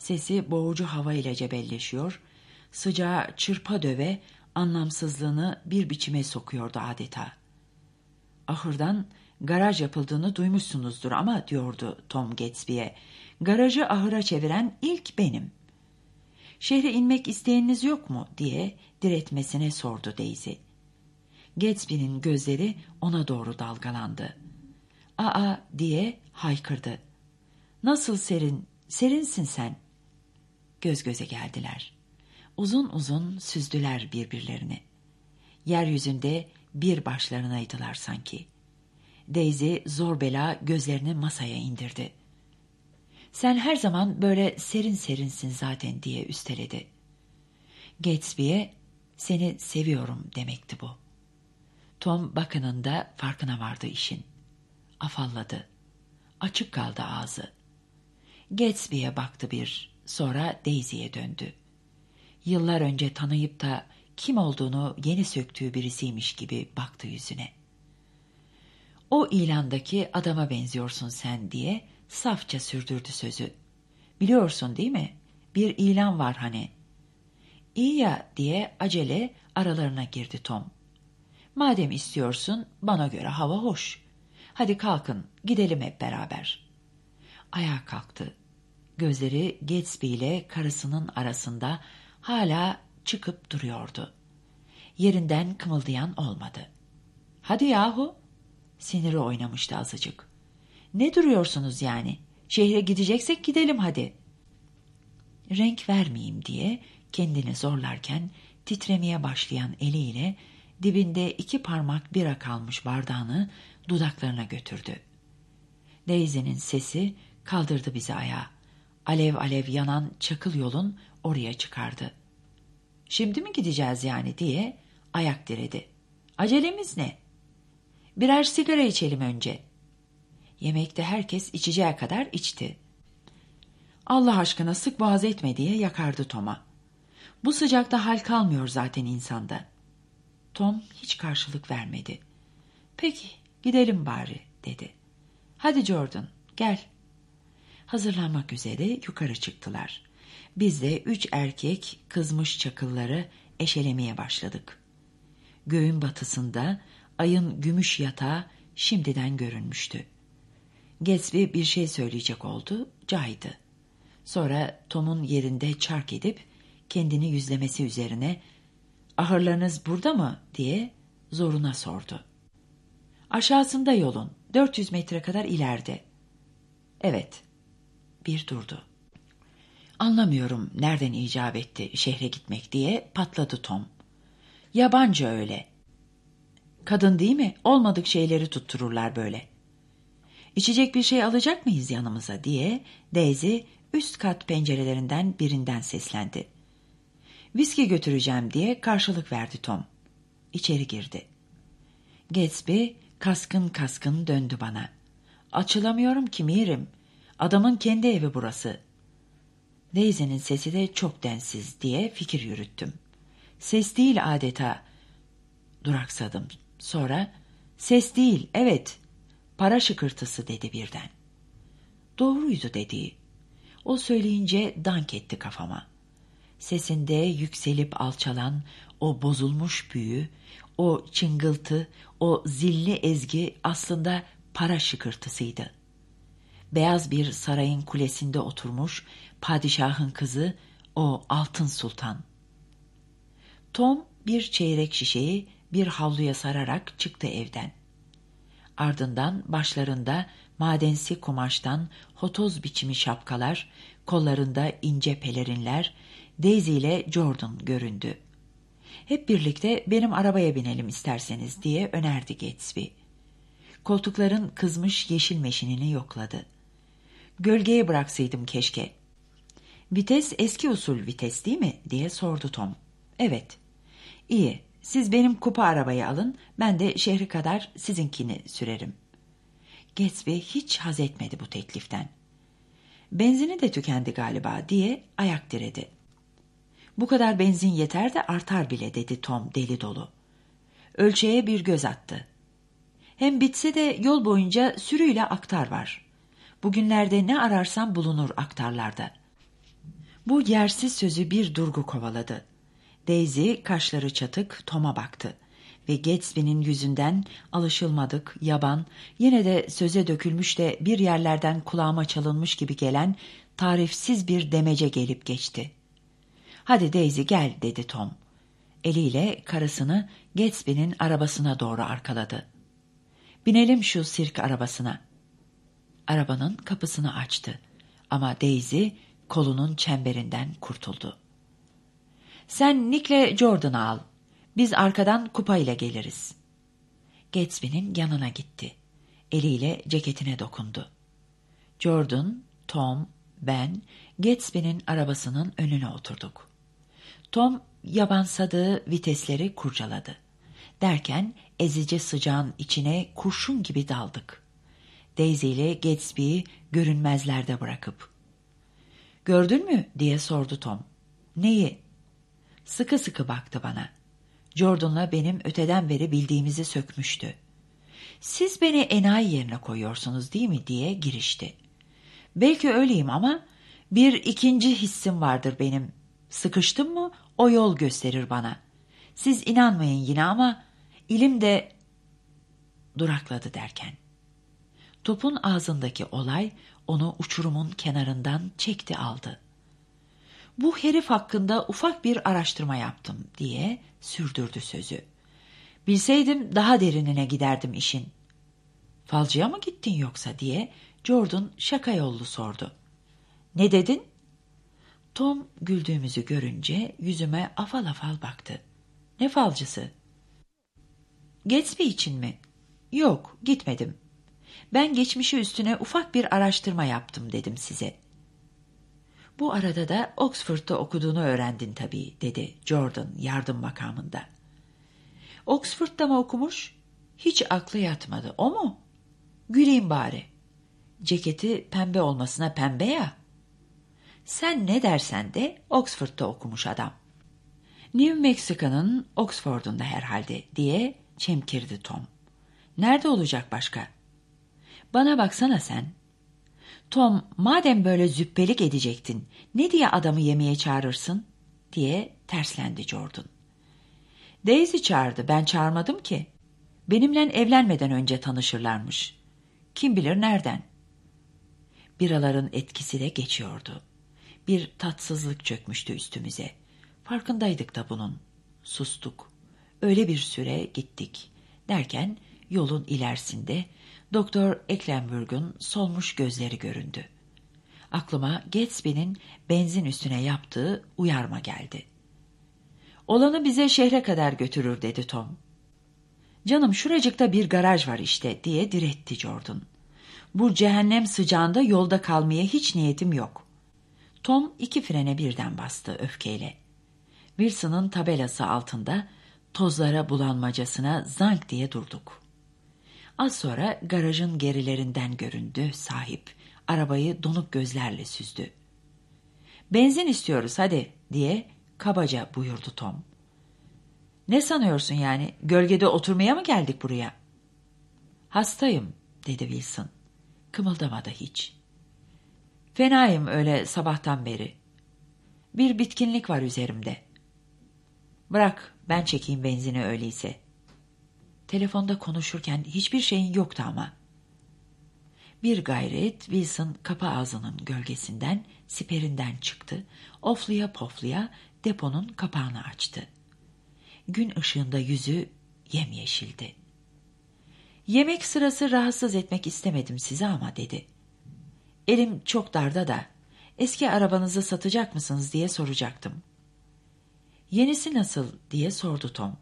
Sesi boğucu hava ile cebelleşiyor, sıcağı çırpa döve anlamsızlığını bir biçime sokuyordu adeta. Ahırdan garaj yapıldığını duymuşsunuzdur ama diyordu Tom Gatsby'e. Garajı ahıra çeviren ilk benim. Şehre inmek isteyeniniz yok mu diye diretmesine sordu Daisy. Gatsby'nin gözleri ona doğru dalgalandı. Aa diye haykırdı. Nasıl serin, serinsin sen. Göz göze geldiler. Uzun uzun süzdüler birbirlerini. Yeryüzünde bir başlarınaydılar sanki. Daisy zor bela gözlerini masaya indirdi. Sen her zaman böyle serin serinsin zaten diye üsteledi. Gatsby'ye seni seviyorum demekti bu. Tom bakının da farkına vardı işin. Afalladı. Açık kaldı ağzı. Gatsby'ye baktı bir, sonra Daisy'ye döndü. Yıllar önce tanıyıp da kim olduğunu yeni söktüğü birisiymiş gibi baktı yüzüne. O ilandaki adama benziyorsun sen diye safça sürdürdü sözü. Biliyorsun değil mi? Bir ilan var hani. İyi ya diye acele aralarına girdi Tom. Madem istiyorsun bana göre hava hoş. Hadi kalkın gidelim hep beraber. Ayağa kalktı. Gözleri Gatsby ile karısının arasında hala çıkıp duruyordu. Yerinden kımıldayan olmadı. Hadi yahu. Siniri oynamıştı azıcık. Ne duruyorsunuz yani? Şehre gideceksek gidelim hadi. Renk vermeyeyim diye kendini zorlarken titremeye başlayan eliyle dibinde iki parmak bira kalmış bardağını dudaklarına götürdü. Daisy'nin sesi kaldırdı bizi ayağa. Alev alev yanan çakıl yolun oraya çıkardı. Şimdi mi gideceğiz yani diye ayak diredi. Acelemiz ne? Birer sigara içelim önce. Yemekte herkes içeceği kadar içti. Allah aşkına sık boğaz etme diye yakardı Tom'a. Bu sıcakta hal kalmıyor zaten insanda. Tom hiç karşılık vermedi. Peki gidelim bari dedi. Hadi Jordan gel. Hazırlanmak üzere yukarı çıktılar. Biz de üç erkek kızmış çakılları eşelemeye başladık. Göğün batısında ayın gümüş yatağı şimdiden görünmüştü. Gatsby bir şey söyleyecek oldu, caydı. Sonra Tom'un yerinde çark edip kendini yüzlemesi üzerine ahırlarınız burada mı diye zoruna sordu. Aşağısında yolun, 400 metre kadar ileride. Evet, bir durdu. Anlamıyorum nereden icap etti şehre gitmek diye patladı Tom. Yabancı öyle. Kadın değil mi? Olmadık şeyleri tuttururlar böyle. İçecek bir şey alacak mıyız yanımıza diye Daisy üst kat pencerelerinden birinden seslendi. Viski götüreceğim diye karşılık verdi Tom. İçeri girdi. Gatsby kaskın kaskın döndü bana. Açılamıyorum ki Mirim. Adamın kendi evi burası. Daisy'nin sesi de çok densiz diye fikir yürüttüm. Ses değil adeta. Duraksadım. Sonra ses değil evet para şıkırtısı dedi birden. Doğruydu dediği. O söyleyince dank etti kafama. Sesinde yükselip alçalan o bozulmuş büyü, o çıngıltı, o zilli ezgi aslında para şıkırtısıydı. Beyaz bir sarayın kulesinde oturmuş padişahın kızı o altın sultan. Tom bir çeyrek şişeyi bir havluya sararak çıktı evden. Ardından başlarında madensi kumaştan hotoz biçimi şapkalar, kollarında ince pelerinler, Daisy ile Jordan göründü. Hep birlikte benim arabaya binelim isterseniz diye önerdi Gatsby. Koltukların kızmış yeşil meşinini yokladı. Gölgeye bıraksaydım keşke. Vites eski usul vites değil mi diye sordu Tom. Evet. İyi siz benim kupa arabayı alın ben de şehri kadar sizinkini sürerim. Gatsby hiç haz etmedi bu tekliften. Benzini de tükendi galiba diye ayak diredi. Bu kadar benzin yeter de artar bile dedi Tom deli dolu. Ölçeğe bir göz attı. Hem bitse de yol boyunca sürüyle aktar var. Bugünlerde ne ararsam bulunur aktarlarda. Bu yersiz sözü bir durgu kovaladı. Daisy kaşları çatık Tom'a baktı ve Gatsby'nin yüzünden alışılmadık, yaban, yine de söze dökülmüş de bir yerlerden kulağıma çalınmış gibi gelen tarifsiz bir demece gelip geçti. Hadi Daisy gel dedi Tom. Eliyle karısını Gatsby'nin arabasına doğru arkaladı. Binelim şu sirk arabasına. Arabanın kapısını açtı ama Daisy kolunun çemberinden kurtuldu. Sen Nick'le Jordan'ı al. Biz arkadan kupayla geliriz. Gatsby'nin yanına gitti. Eliyle ceketine dokundu. Jordan, Tom, ben Gatsby'nin arabasının önüne oturduk. Tom yabansadığı vitesleri kurcaladı. Derken ezici sıcağın içine kurşun gibi daldık. Daisy ile Gatsby'yi görünmezlerde bırakıp. Gördün mü diye sordu Tom. Neyi? Sıkı sıkı baktı bana. Jordan'la benim öteden beri bildiğimizi sökmüştü. Siz beni enayi yerine koyuyorsunuz değil mi diye girişti. Belki öyleyim ama bir ikinci hissim vardır benim. Sıkıştım mı o yol gösterir bana. Siz inanmayın yine ama ilim de durakladı derken. Topun ağzındaki olay onu uçurumun kenarından çekti aldı. Bu herif hakkında ufak bir araştırma yaptım diye sürdürdü sözü. Bilseydim daha derinine giderdim işin. Falcıya mı gittin yoksa diye Jordan şaka yollu sordu. Ne dedin? Tom güldüğümüzü görünce yüzüme afal afal baktı. Ne falcısı? Gatsby için mi? Yok, gitmedim. Ben geçmişi üstüne ufak bir araştırma yaptım dedim size. Bu arada da Oxford'da okuduğunu öğrendin tabii, dedi Jordan yardım makamında. Oxford'da mı okumuş? Hiç aklı yatmadı, o mu? Güleyim bari. Ceketi pembe olmasına pembe ya. Sen ne dersen de Oxford'da okumuş adam. New Mexica'nın Oxford'unda herhalde diye çemkirdi Tom. Nerede olacak başka? Bana baksana sen. Tom madem böyle züppelik edecektin ne diye adamı yemeğe çağırırsın diye terslendi Jordan. Daisy çağırdı ben çağırmadım ki. Benimle evlenmeden önce tanışırlarmış. Kim bilir nereden. Biraların etkisi de geçiyordu. Bir tatsızlık çökmüştü üstümüze. Farkındaydık da bunun. Sustuk. Öyle bir süre gittik. Derken yolun ilerisinde Doktor Eklenburg'un solmuş gözleri göründü. Aklıma Gatsby'nin benzin üstüne yaptığı uyarma geldi. Olanı bize şehre kadar götürür dedi Tom. Canım şuracıkta bir garaj var işte diye diretti Jordan. Bu cehennem sıcağında yolda kalmaya hiç niyetim yok. Tom iki frene birden bastı öfkeyle. Wilson'ın tabelası altında tozlara bulanmacasına zank diye durduk. Az sonra garajın gerilerinden göründü sahip. Arabayı donuk gözlerle süzdü. Benzin istiyoruz hadi diye kabaca buyurdu Tom. Ne sanıyorsun yani? Gölgede oturmaya mı geldik buraya? Hastayım dedi Wilson. Kımıldamadı hiç. Fenayım öyle sabahtan beri. Bir bitkinlik var üzerimde. Bırak ben çekeyim benzini öyleyse. Telefonda konuşurken hiçbir şeyin yoktu ama. Bir gayret Wilson kapı ağzının gölgesinden, siperinden çıktı, ofluya pofluya deponun kapağını açtı. Gün ışığında yüzü yemyeşildi. Yemek sırası rahatsız etmek istemedim size ama dedi. Elim çok darda da eski arabanızı satacak mısınız diye soracaktım. Yenisi nasıl diye sordu Tom.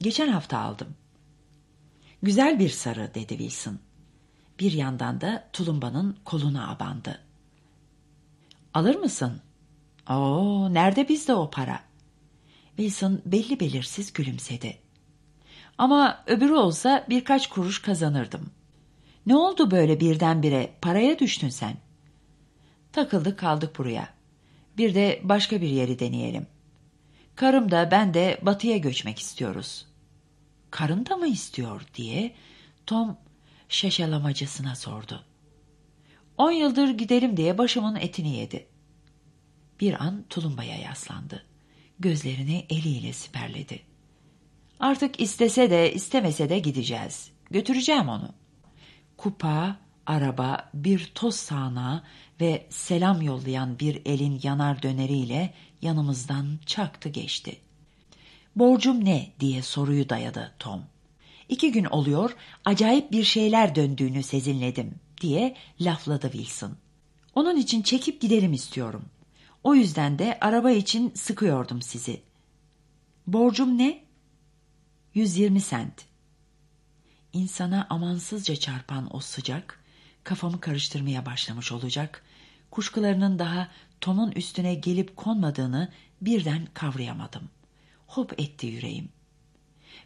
Geçen hafta aldım. Güzel bir sarı dedi Wilson. Bir yandan da tulumbanın koluna abandı. Alır mısın? Oo, nerede bizde o para? Wilson belli belirsiz gülümsedi. Ama öbürü olsa birkaç kuruş kazanırdım. Ne oldu böyle birdenbire paraya düştün sen? Takıldık kaldık buraya. Bir de başka bir yeri deneyelim. Karım da ben de batıya göçmek istiyoruz karın da mı istiyor diye Tom şaşalamacısına sordu. On yıldır gidelim diye başımın etini yedi. Bir an tulumbaya yaslandı. Gözlerini eliyle siperledi. Artık istese de istemese de gideceğiz. Götüreceğim onu. Kupa, araba, bir toz sağanağı ve selam yollayan bir elin yanar döneriyle yanımızdan çaktı geçti. Borcum ne diye soruyu dayadı Tom. İki gün oluyor acayip bir şeyler döndüğünü sezinledim diye lafladı Wilson. Onun için çekip gidelim istiyorum. O yüzden de araba için sıkıyordum sizi. Borcum ne? 120 sent. İnsana amansızca çarpan o sıcak, kafamı karıştırmaya başlamış olacak, kuşkularının daha Tom'un üstüne gelip konmadığını birden kavrayamadım. Hop etti yüreğim.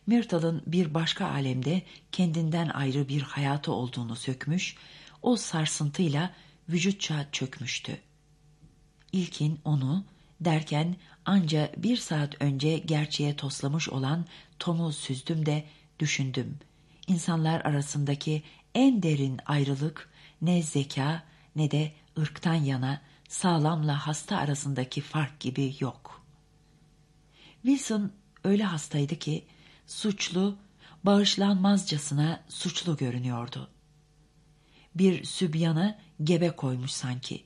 Myrtle'ın bir başka alemde kendinden ayrı bir hayatı olduğunu sökmüş, o sarsıntıyla vücutça çökmüştü. İlkin onu derken anca bir saat önce gerçeğe toslamış olan Tom'u süzdüm de düşündüm. İnsanlar arasındaki en derin ayrılık ne zeka ne de ırktan yana sağlamla hasta arasındaki fark gibi yok. Wilson öyle hastaydı ki suçlu, bağışlanmazcasına suçlu görünüyordu. Bir sübyanı gebe koymuş sanki.